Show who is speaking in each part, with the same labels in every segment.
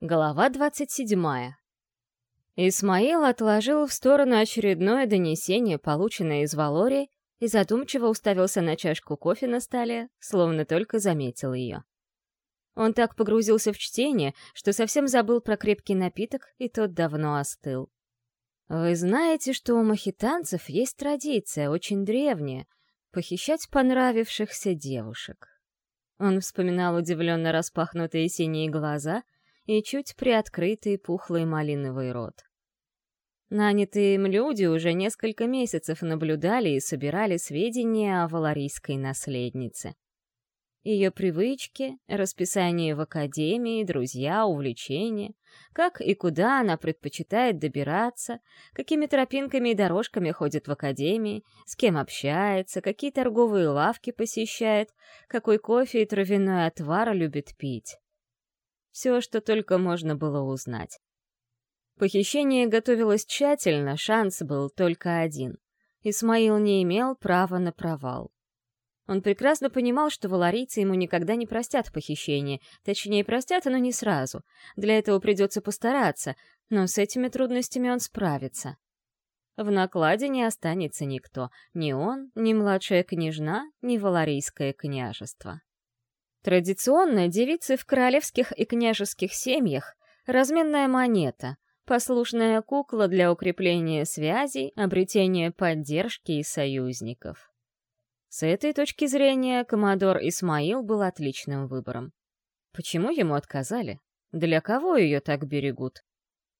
Speaker 1: Глава двадцать седьмая. Исмаил отложил в сторону очередное донесение, полученное из Валории, и задумчиво уставился на чашку кофе на столе, словно только заметил ее. Он так погрузился в чтение, что совсем забыл про крепкий напиток, и тот давно остыл. Вы знаете, что у махитанцев есть традиция, очень древняя, похищать понравившихся девушек. Он вспоминал удивленно распахнутые синие глаза — и чуть приоткрытый пухлый малиновый рот. Нанятые им люди уже несколько месяцев наблюдали и собирали сведения о валарийской наследнице. Ее привычки, расписание в академии, друзья, увлечения, как и куда она предпочитает добираться, какими тропинками и дорожками ходит в академии, с кем общается, какие торговые лавки посещает, какой кофе и травяной отвар любит пить все, что только можно было узнать. Похищение готовилось тщательно, шанс был только один. Исмаил не имел права на провал. Он прекрасно понимал, что валарийцы ему никогда не простят похищение, точнее, простят, но не сразу. Для этого придется постараться, но с этими трудностями он справится. В накладе не останется никто, ни он, ни младшая княжна, ни валарийское княжество. Традиционно девицы в королевских и княжеских семьях — разменная монета, послушная кукла для укрепления связей, обретения поддержки и союзников. С этой точки зрения коммодор Исмаил был отличным выбором. Почему ему отказали? Для кого ее так берегут?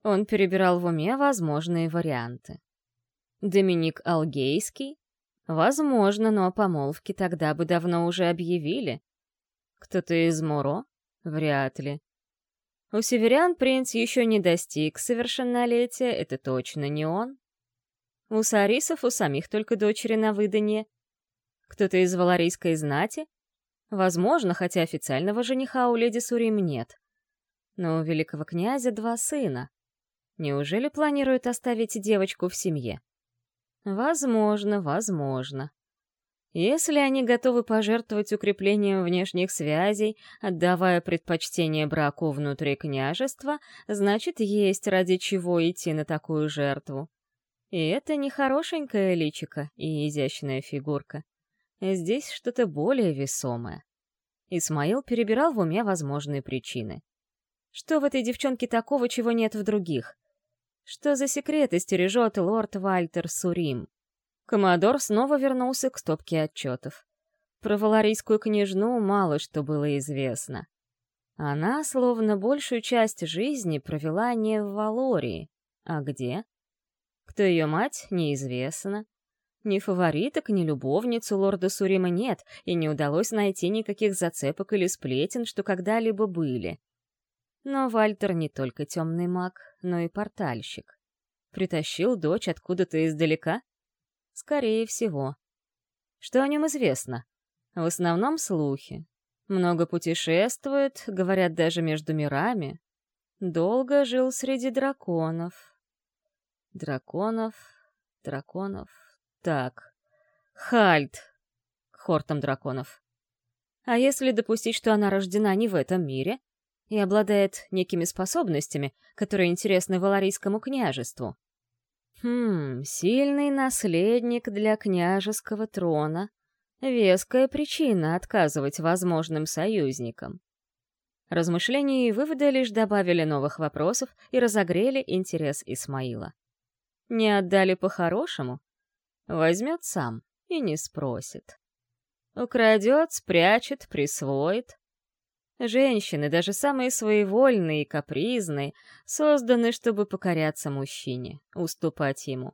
Speaker 1: Он перебирал в уме возможные варианты. Доминик Алгейский? Возможно, но о помолвке тогда бы давно уже объявили, кто-то из Муро? Вряд ли. У северян принц еще не достиг совершеннолетия, это точно не он. У сарисов у самих только дочери на выданье. Кто-то из валарийской знати? Возможно, хотя официального жениха у леди Сурим нет. Но у великого князя два сына. Неужели планирует оставить девочку в семье? Возможно, возможно. Если они готовы пожертвовать укреплением внешних связей, отдавая предпочтение браку внутри княжества, значит, есть ради чего идти на такую жертву. И это не хорошенькая личика и изящная фигурка. Здесь что-то более весомое. Исмаил перебирал в уме возможные причины. Что в этой девчонке такого, чего нет в других? Что за секреты стережет лорд Вальтер Сурим? Коммодор снова вернулся к стопке отчетов. Про валарийскую княжну мало что было известно. Она, словно большую часть жизни, провела не в Валории. А где? Кто ее мать, неизвестно. Ни фавориток, ни любовницу лорда Сурима нет, и не удалось найти никаких зацепок или сплетен, что когда-либо были. Но Вальтер не только темный маг, но и портальщик. Притащил дочь откуда-то издалека? Скорее всего. Что о нем известно? В основном слухи. Много путешествует, говорят даже между мирами. Долго жил среди драконов. Драконов, драконов. Так. Хальт. К хортам драконов. А если допустить, что она рождена не в этом мире и обладает некими способностями, которые интересны Валарийскому княжеству? Хм, сильный наследник для княжеского трона. Веская причина отказывать возможным союзникам. Размышления и выводы лишь добавили новых вопросов и разогрели интерес Исмаила. Не отдали по-хорошему? Возьмет сам и не спросит. Украдет, спрячет, присвоит. Женщины, даже самые своевольные и капризные, созданы, чтобы покоряться мужчине, уступать ему.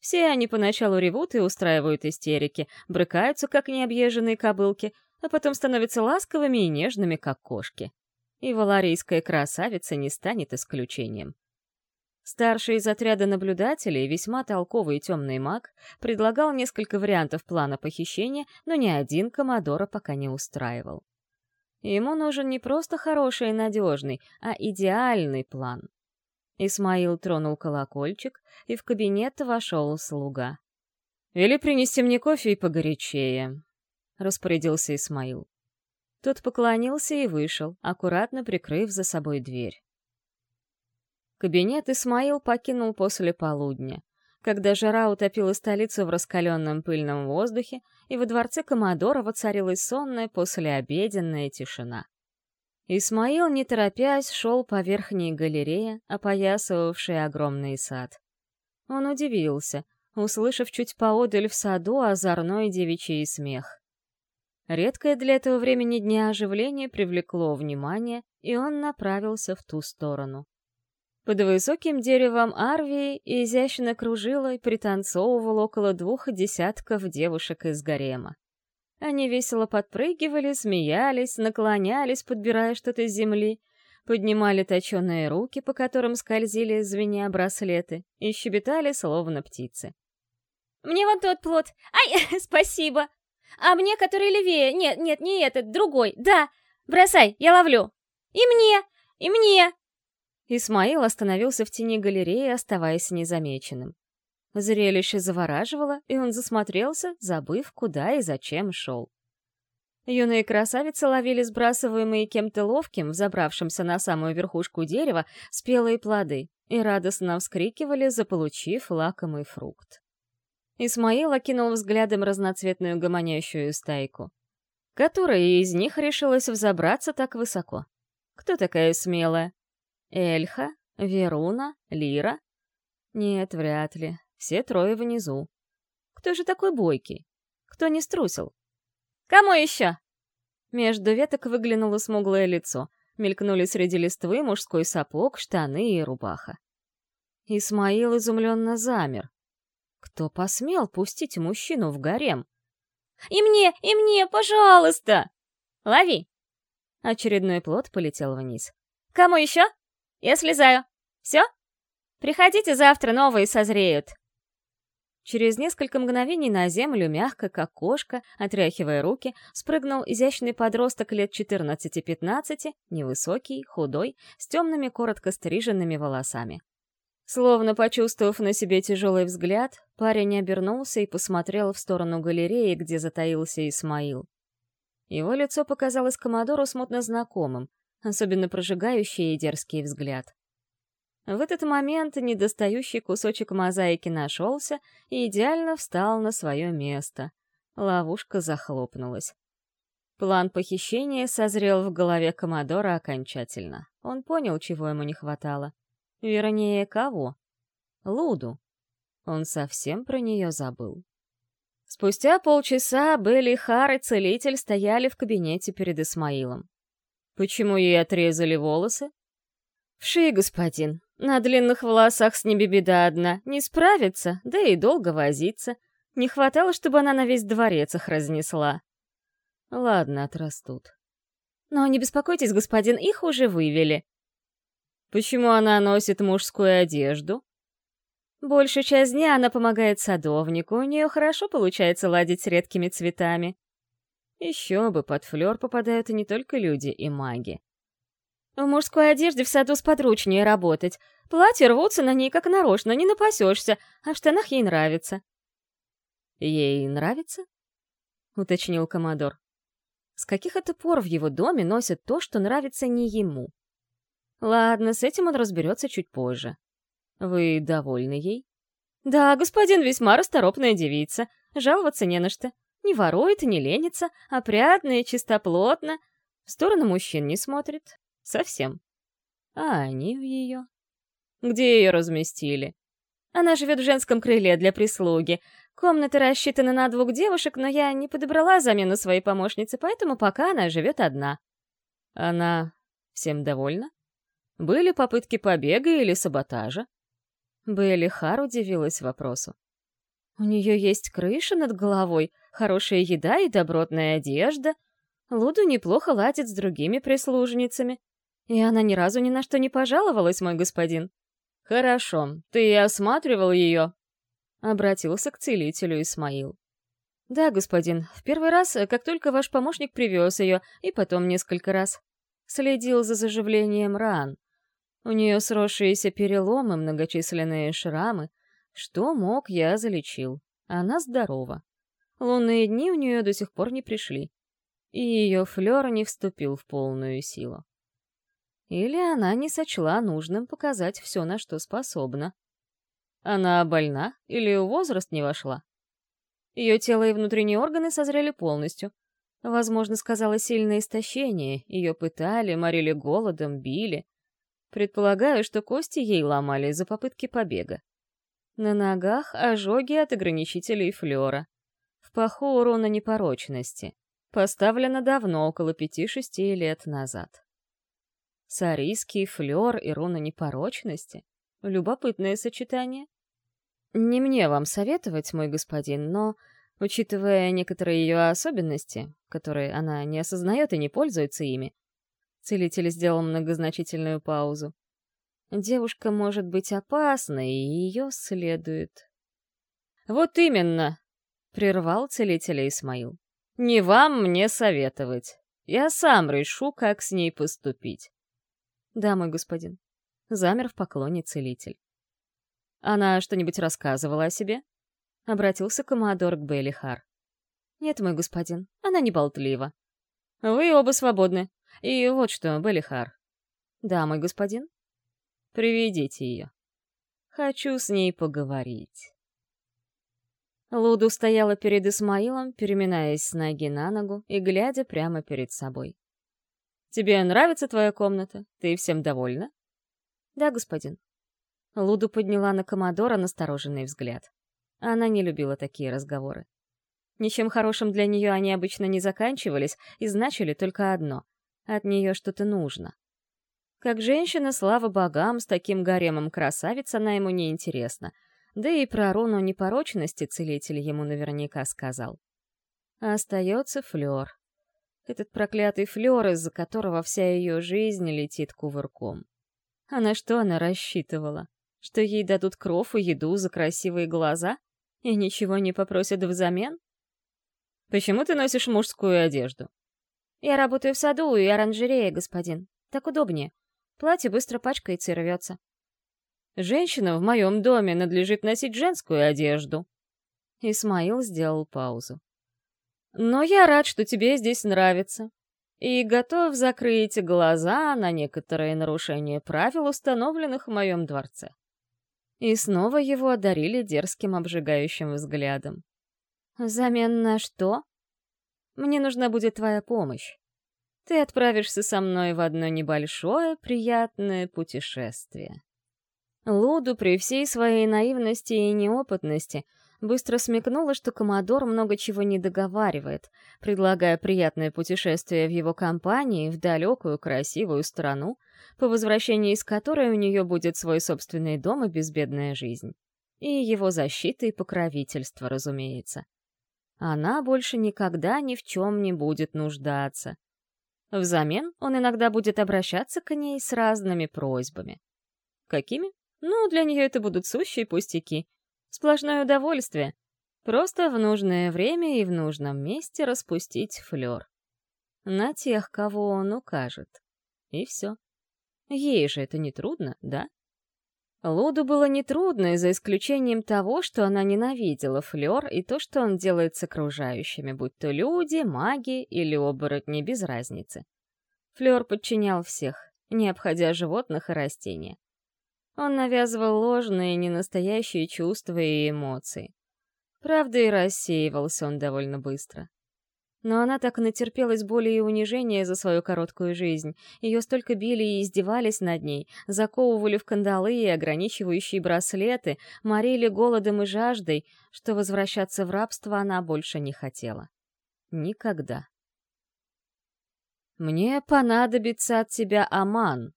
Speaker 1: Все они поначалу ревут и устраивают истерики, брыкаются, как необъезженные кобылки, а потом становятся ласковыми и нежными, как кошки. И валарийская красавица не станет исключением. Старший из отряда наблюдателей, весьма толковый и темный маг, предлагал несколько вариантов плана похищения, но ни один Комодора пока не устраивал. Ему нужен не просто хороший и надежный, а идеальный план. Исмаил тронул колокольчик, и в кабинет вошел слуга. «Вели принести мне кофе и погорячее», — распорядился Исмаил. Тот поклонился и вышел, аккуратно прикрыв за собой дверь. Кабинет Исмаил покинул после полудня, когда жара утопила столицу в раскаленном пыльном воздухе, и во дворце Комодора воцарилась сонная послеобеденная тишина. Исмаил, не торопясь, шел по верхней галерее, опоясывавшей огромный сад. Он удивился, услышав чуть поодаль в саду озорной девичий смех. Редкое для этого времени дня оживление привлекло внимание, и он направился в ту сторону. Под высоким деревом Арвии изящно кружила и пританцовывал около двух десятков девушек из гарема. Они весело подпрыгивали, смеялись, наклонялись, подбирая что-то с земли, поднимали точеные руки, по которым скользили, звеня браслеты, и щебетали, словно птицы.
Speaker 2: «Мне вон тот плод! Ай, спасибо! А мне, который левее! Нет, нет, не этот, другой! Да! Бросай, я ловлю! И мне! И мне!»
Speaker 1: Исмаил остановился в тени галереи, оставаясь незамеченным. Зрелище завораживало, и он засмотрелся, забыв, куда и зачем шел. Юные красавицы ловили сбрасываемые кем-то ловким, взобравшимся на самую верхушку дерева, спелые плоды и радостно вскрикивали, заполучив лакомый фрукт. Исмаил окинул взглядом разноцветную гомонящую стайку. Которая из них решилась взобраться так высоко? Кто такая смелая? Эльха? Веруна? Лира? Нет, вряд ли. Все трое внизу. Кто же такой бойкий? Кто не струсил?
Speaker 2: «Кому еще?»
Speaker 1: Между веток выглянуло смуглое лицо. Мелькнули среди листвы мужской сапог, штаны и рубаха. Исмаил изумленно замер. Кто посмел пустить мужчину в гарем?
Speaker 2: «И мне, и мне, пожалуйста!» «Лови!»
Speaker 1: Очередной плод полетел вниз.
Speaker 2: «Кому еще?» Я слезаю. Все? Приходите завтра, новые созреют.
Speaker 1: Через несколько мгновений на землю, мягко, как кошка, отряхивая руки, спрыгнул изящный подросток лет 14-15, невысокий, худой, с темными коротко стриженными волосами. Словно почувствовав на себе тяжелый взгляд, парень обернулся и посмотрел в сторону галереи, где затаился Исмаил. Его лицо показалось Комодору смутно знакомым, особенно прожигающий и дерзкий взгляд. В этот момент недостающий кусочек мозаики нашелся и идеально встал на свое место. Ловушка захлопнулась. План похищения созрел в голове Комодора окончательно. Он понял, чего ему не хватало. Вернее, кого? Луду. Он совсем про нее забыл. Спустя полчаса Белли Хар и Целитель стояли в кабинете перед Исмаилом. Почему ей отрезали волосы? Вши, господин. На длинных волосах с ними беда одна. Не справится, да и долго возиться. Не хватало, чтобы она на весь дворец их разнесла. Ладно, отрастут. Но не беспокойтесь, господин, их уже вывели. Почему она носит мужскую одежду? Большую часть дня она помогает садовнику, у нее хорошо получается ладить с редкими цветами. Еще бы, под флёр попадают и не только люди и маги. В мужской одежде в саду сподручнее работать. Платья рвутся на ней как нарочно, не напасешься, а в штанах ей нравится. «Ей нравится?» — уточнил Комодор. «С каких это пор в его доме носят то, что нравится не ему?» «Ладно, с этим он разберется чуть позже. Вы довольны ей?» «Да, господин весьма расторопная девица. Жаловаться не на что. Не ворует и не ленится, опрятно и чистоплотно. В сторону мужчин не смотрит. Совсем. А они в ее. Где ее разместили? Она живет в женском крыле для прислуги. Комната рассчитана на двух девушек, но я не подобрала замену своей помощницы, поэтому пока она живет одна. Она всем довольна? Были попытки побега или саботажа? Белли Хар удивилась вопросу. У нее есть крыша над головой, хорошая еда и добротная одежда. Луду неплохо ладит с другими прислужницами. И она ни разу ни на что не пожаловалась, мой господин. «Хорошо, ты осматривал ее?» Обратился к целителю Исмаил. «Да, господин, в первый раз, как только ваш помощник привез ее, и потом несколько раз. Следил за заживлением ран. У нее сросшиеся переломы, многочисленные шрамы. Что мог, я залечил. Она здорова. Лунные дни у нее до сих пор не пришли. И ее флер не вступил в полную силу. Или она не сочла нужным показать все, на что способна. Она больна или в возраст не вошла? Ее тело и внутренние органы созрели полностью. Возможно, сказала сильное истощение, ее пытали, морили голодом, били. Предполагаю, что кости ей ломали из-за попытки побега. На ногах ожоги от ограничителей флера. В паху урона непорочности. Поставлено давно, около пяти-шести лет назад. Сарийский флер и руна непорочности? Любопытное сочетание. Не мне вам советовать, мой господин, но, учитывая некоторые ее особенности, которые она не осознает и не пользуется ими, целитель сделал многозначительную паузу. Девушка может быть опасной, и ее следует... «Вот именно!» — прервал целителя Исмаил. «Не вам мне советовать. Я сам решу, как с ней поступить». «Да, мой господин». Замер в поклоне целитель. «Она что-нибудь рассказывала о себе?» Обратился коммодор к Бейлихар. «Нет, мой господин, она не болтлива». «Вы оба свободны. И вот что, Белихар». «Да, мой господин». «Приведите ее. Хочу с ней поговорить». Луду стояла перед Исмаилом, переминаясь с ноги на ногу и глядя прямо перед собой. «Тебе нравится твоя комната? Ты всем довольна?» «Да, господин», Луду подняла на Комодора настороженный взгляд. Она не любила такие разговоры. Ничем хорошим для нее они обычно не заканчивались и значили только одно — от нее что-то нужно. Как женщина, слава богам, с таким гаремом красавиц она ему не интересна. Да и про руну непорочности целитель ему наверняка сказал. Остается Флёр. Этот проклятый Флёр, из-за которого вся ее жизнь летит кувырком. А на что она рассчитывала? Что ей дадут кров и еду за красивые глаза? И ничего не попросят взамен? Почему ты носишь мужскую одежду?
Speaker 2: Я работаю в саду и оранжерее, господин. Так удобнее. Платье быстро пачкается и рвется.
Speaker 1: Женщина в моем доме надлежит носить женскую одежду. Исмаил сделал паузу. Но я рад, что тебе здесь нравится. И готов закрыть глаза на некоторые нарушения правил, установленных в моем дворце. И снова его одарили дерзким обжигающим взглядом. «Взамен на что?» «Мне нужна будет твоя помощь. Ты отправишься со мной в одно небольшое, приятное путешествие». Луду при всей своей наивности и неопытности быстро смекнула, что Комодор много чего не договаривает, предлагая приятное путешествие в его компании в далекую красивую страну, по возвращении из которой у нее будет свой собственный дом и безбедная жизнь. И его защита и покровительство, разумеется. Она больше никогда ни в чем не будет нуждаться. Взамен он иногда будет обращаться к ней с разными просьбами. Какими? Ну, для нее это будут сущие пустяки. Сплошное удовольствие. Просто в нужное время и в нужном месте распустить флёр. На тех, кого он укажет. И все. Ей же это не трудно, да? Луду было нетрудно, за исключением того, что она ненавидела Флёр и то, что он делает с окружающими, будь то люди, маги или оборотни, без разницы. Флёр подчинял всех, не обходя животных и растения. Он навязывал ложные, ненастоящие чувства и эмоции. Правда, и рассеивался он довольно быстро. Но она так натерпелась боли и унижения за свою короткую жизнь. Ее столько били и издевались над ней, заковывали в кандалы и ограничивающие браслеты, морили голодом и жаждой, что возвращаться в рабство она больше не хотела. Никогда. «Мне понадобится от тебя Аман».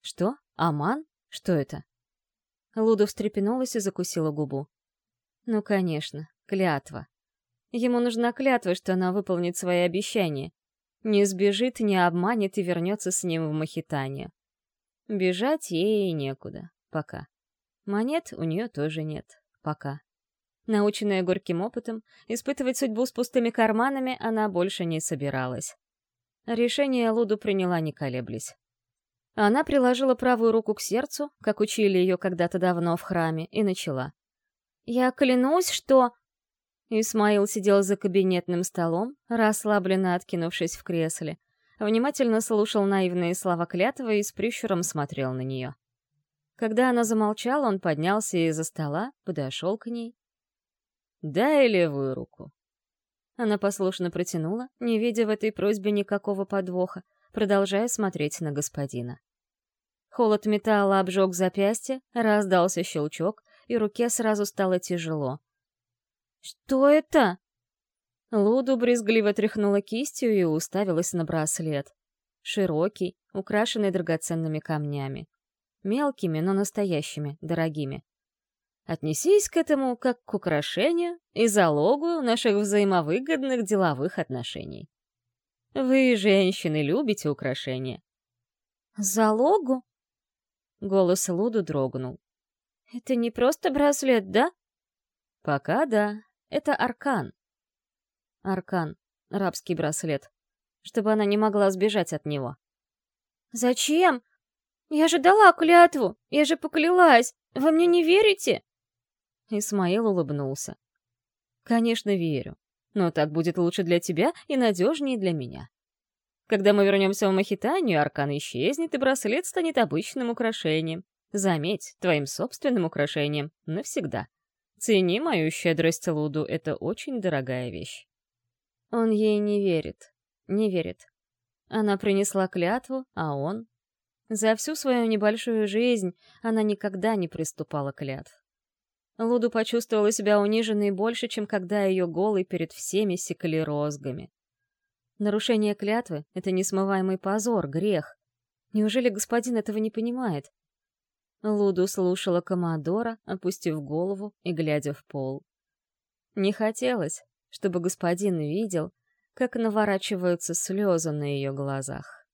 Speaker 1: «Что? Аман? Что это?» Луда встрепенулась и закусила губу. «Ну, конечно, клятва. Ему нужна клятва, что она выполнит свои обещания. Не сбежит, не обманет и вернется с ним в Махитанию. Бежать ей некуда. Пока. Монет у нее тоже нет. Пока. Наученная горьким опытом, испытывать судьбу с пустыми карманами она больше не собиралась. Решение Луду приняла не колеблясь. Она приложила правую руку к сердцу, как учили ее когда-то давно в храме, и начала. «Я клянусь, что...» Исмаил сидел за кабинетным столом, расслабленно откинувшись в кресле. внимательно слушал наивные слова клятвы и с прищуром смотрел на нее. Когда она замолчала, он поднялся из-за стола, подошел к ней. «Дай левую руку». Она послушно протянула, не видя в этой просьбе никакого подвоха, продолжая смотреть на господина. Холод металла обжег запястье, раздался щелчок, и руке сразу стало тяжело. «Что это?» Луду брезгливо тряхнула кистью и уставилась на браслет. Широкий, украшенный драгоценными камнями. Мелкими, но настоящими, дорогими. Отнесись к этому как к украшению и залогу наших взаимовыгодных деловых отношений. Вы, женщины, любите украшения.
Speaker 2: Залогу?
Speaker 1: Голос Луду дрогнул.
Speaker 2: Это не просто браслет, да?
Speaker 1: Пока да. Это аркан. Аркан, рабский браслет, чтобы она не могла сбежать от него.
Speaker 2: «Зачем? Я же дала клятву, я же поклялась, вы мне не верите?»
Speaker 1: Исмаил улыбнулся. «Конечно, верю, но так будет лучше для тебя и надежнее для меня. Когда мы вернемся в Махитанию, аркан исчезнет, и браслет станет обычным украшением. Заметь, твоим собственным украшением навсегда. Цени мою щедрость, Луду, это очень дорогая вещь». Он ей не верит. Не верит. Она принесла клятву, а он... За всю свою небольшую жизнь она никогда не приступала клятв. Луду почувствовала себя униженной больше, чем когда ее голой перед всеми секли розгами. Нарушение клятвы — это несмываемый позор, грех. Неужели господин этого не понимает? Луду слушала Комодора, опустив голову и глядя в пол. Не хотелось, чтобы господин видел, как наворачиваются слезы на ее глазах.